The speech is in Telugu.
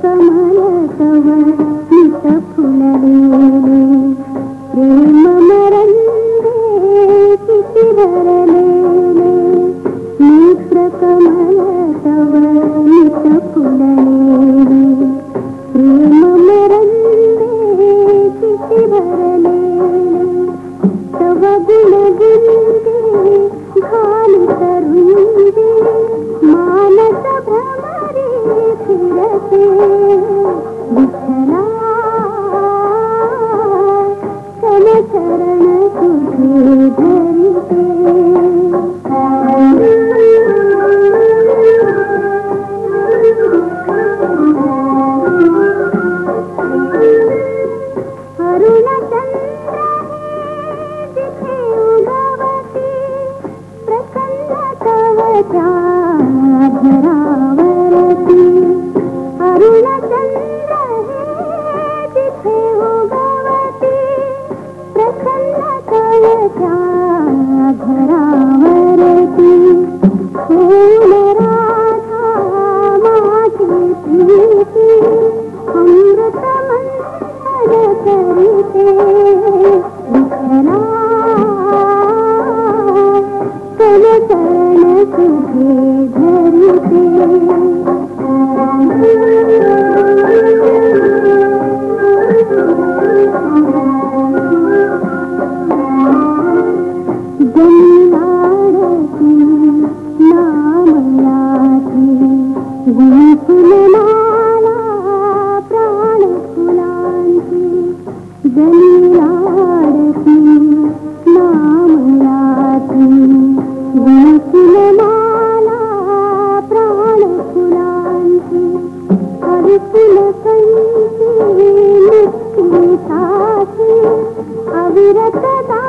కమల కవ నిత ఫులలేలే ప్రేమ మరందే చితిరలేలే నేత్ర కమల కవ నిత ఫులలేలే ప్రేమ మరందే చితిరలేలే తవ గుణ గుందే భాలి తరుణే समचरण तुझे धरते तीरथ